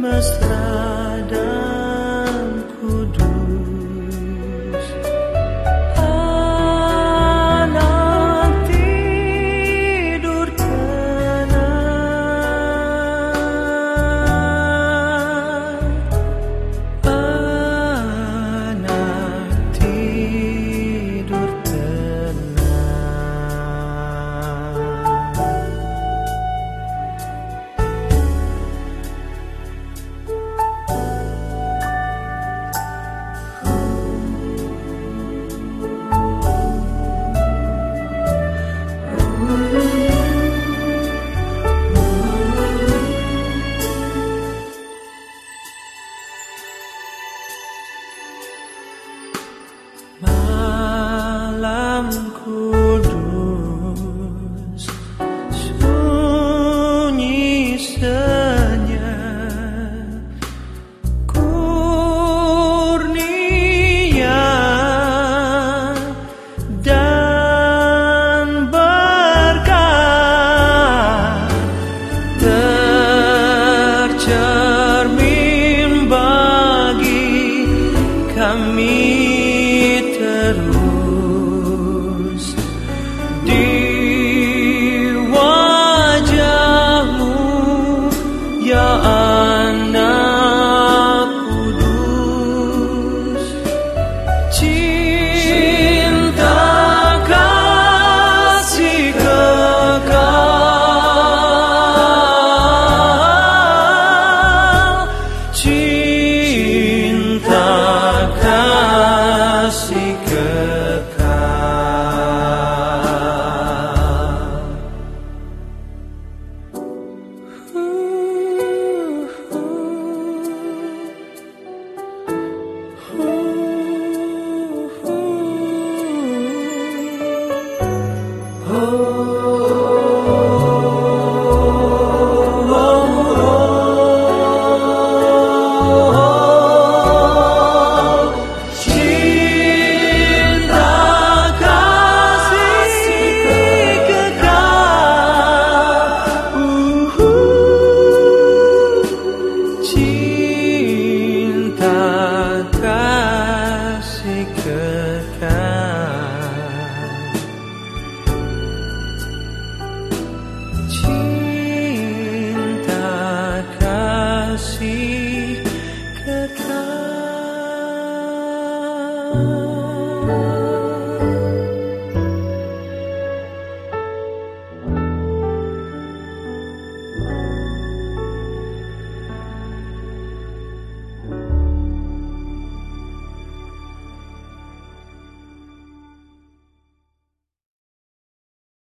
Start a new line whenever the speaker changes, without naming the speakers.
mesra malamku kami me. dekat.